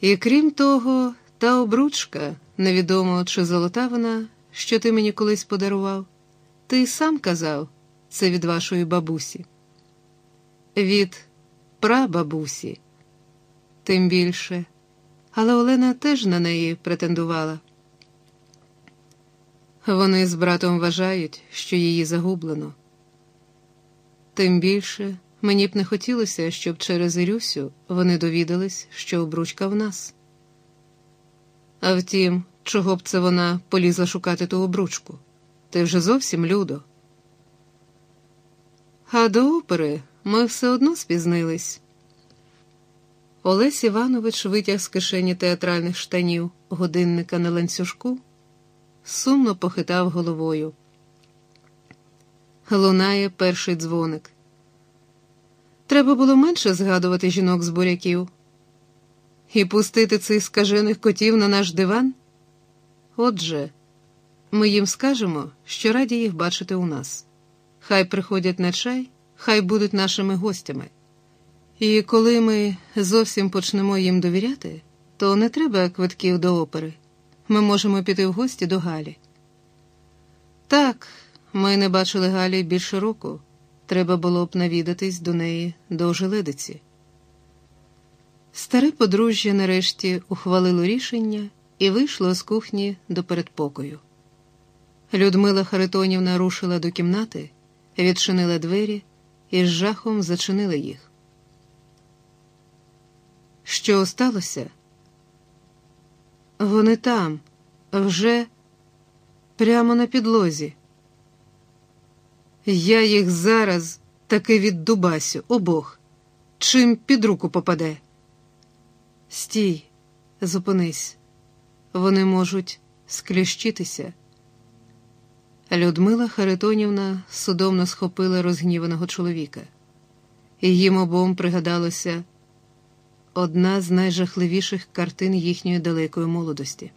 І крім того, та обручка, невідомо чи золота вона, що ти мені колись подарував, ти сам казав, це від вашої бабусі. Від прабабусі, тим більше. Але Олена теж на неї претендувала. Вони з братом вважають, що її загублено. Тим більше мені б не хотілося, щоб через Ірюсю вони довідались, що обручка в нас. А втім, чого б це вона полізла шукати ту обручку? Ти вже зовсім людо. А до опери ми все одно спізнились. Олесь Іванович витяг з кишені театральних штанів годинника на ланцюжку, сумно похитав головою. Лунає перший дзвоник. Треба було менше згадувати жінок з буряків і пустити цих скажених котів на наш диван. Отже, ми їм скажемо, що раді їх бачити у нас. Хай приходять на чай, хай будуть нашими гостями. І коли ми зовсім почнемо їм довіряти, то не треба квитків до опери. Ми можемо піти в гості до Галі. Так, ми не бачили Галі більше року. Треба було б навідатись до неї до ожеледиці. Старе подружжя нарешті ухвалило рішення і вийшло з кухні до передпокою. Людмила Харитонівна рушила до кімнати, відчинила двері і з жахом зачинила їх. Що сталося? Вони там, вже прямо на підлозі. Я їх зараз таки віддубасю обох, чим під руку попаде. Стій, зупинись, вони можуть скліщитися. Людмила Харитонівна судомно схопила розгніваного чоловіка, і їм обом пригадалося одна з найжахливіших картин їхньої далекої молодості.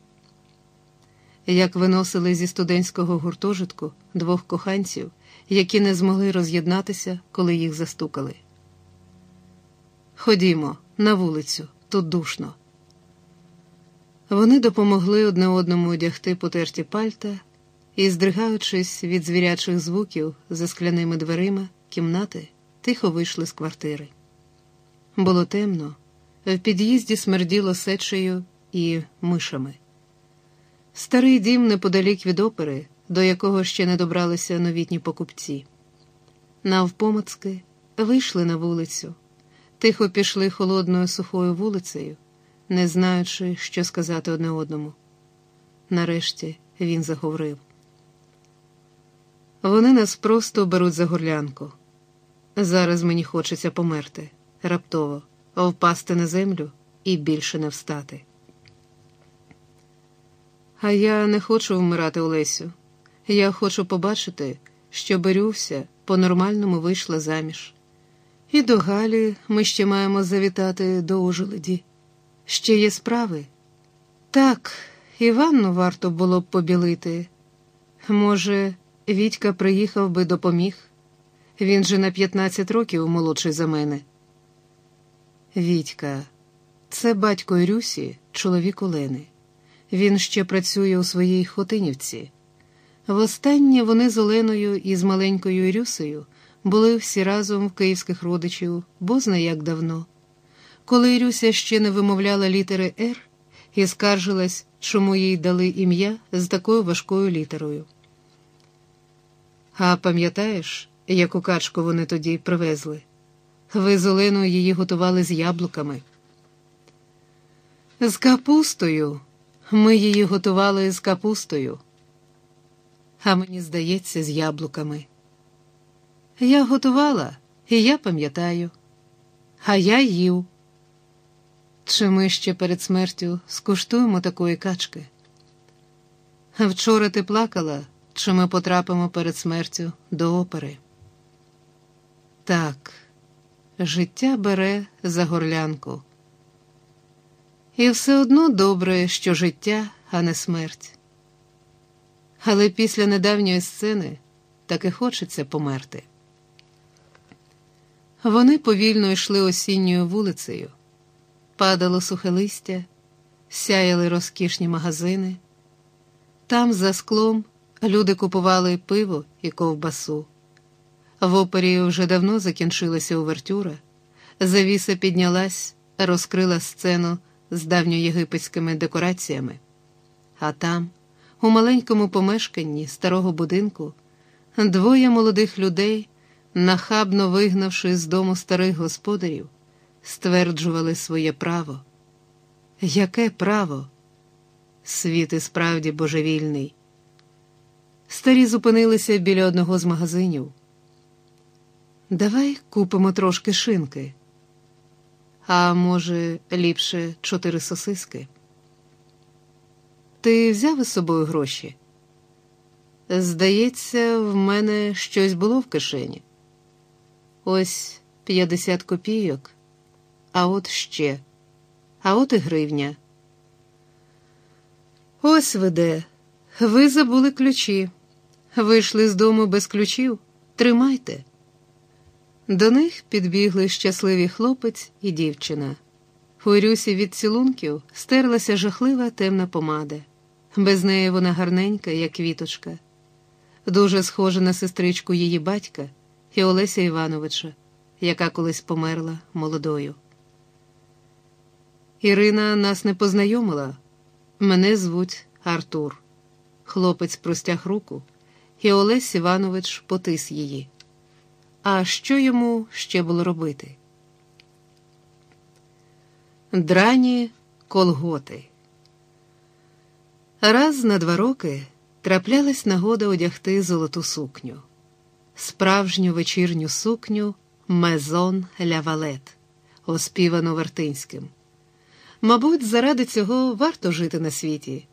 Як виносили зі студентського гуртожитку двох коханців, які не змогли роз'єднатися, коли їх застукали. Ходімо, на вулицю, тут душно. Вони допомогли одне одному одягти потерті пальта і, здригаючись від звірячих звуків за скляними дверима кімнати, тихо вийшли з квартири. Було темно, в під'їзді смерділо сечею і мишами. Старий дім неподалік від опери, до якого ще не добралися новітні покупці. Навпомацки вийшли на вулицю, тихо пішли холодною сухою вулицею, не знаючи, що сказати одне одному. Нарешті він заговорив. Вони нас просто беруть за горлянку. Зараз мені хочеться померти, раптово, впасти на землю і більше не встати. А я не хочу вмирати Олесю. Я хочу побачити, що Берюся по-нормальному вийшла заміж. І до Галі ми ще маємо завітати до ожеледі. Ще є справи. Так, Іванну варто було б побілити. Може, Вітька приїхав би допоміг. Він же на 15 років молодший за мене. Вітька, це батько Ірюсі, чоловік Олени. Він ще працює у своїй Хотинівці. Востаннє вони з Оленою і з маленькою Ірюсею були всі разом в київських родичів, бо зна як давно. Коли Ірюся ще не вимовляла літери Р і скаржилась, чому їй дали ім'я з такою важкою літерою. А пам'ятаєш, яку качку вони тоді привезли? Ви з Оленою її готували з яблуками. З капустою. Ми її готували з капустою, а мені здається, з яблуками. Я готувала, і я пам'ятаю, а я їв. Чи ми ще перед смертю скуштуємо такої качки? Вчора ти плакала, чи ми потрапимо перед смертю до опери? Так, життя бере за горлянку. І все одно добре, що життя, а не смерть. Але після недавньої сцени таки хочеться померти. Вони повільно йшли осінньою вулицею. падало сухе листя, сяяли розкішні магазини. Там, за склом, люди купували пиво і ковбасу. В опері вже давно закінчилася увертюра. Завіса піднялась, розкрила сцену з давньоєгипетськими декораціями. А там, у маленькому помешканні старого будинку, двоє молодих людей, нахабно вигнавши з дому старих господарів, стверджували своє право. Яке право? Світ і справді божевільний. Старі зупинилися біля одного з магазинів. Давай купимо трошки шинки. А може, ліпше чотири сосиски. Ти взяв із собою гроші? Здається, в мене щось було в кишені. Ось п'ятдесят копійок, а от ще, а от і гривня. Ось ви де. Ви забули ключі. Вийшли з дому без ключів. Тримайте. До них підбігли щасливі хлопець і дівчина. У Ірюсі від цілунків стерлася жахлива темна помада. Без неї вона гарненька, як квіточка, дуже схожа на сестричку її батька і Олеся Івановича, яка колись померла молодою. Ірина нас не познайомила. Мене звуть Артур. Хлопець простяг руку, і Олесь Іванович потис її. А що йому ще було робити? Драні колготи. Раз на два роки траплялась нагода одягти золоту сукню, справжню вечірню сукню Мезон Лявалет, оспівану Вартинським. Мабуть, заради цього варто жити на світі.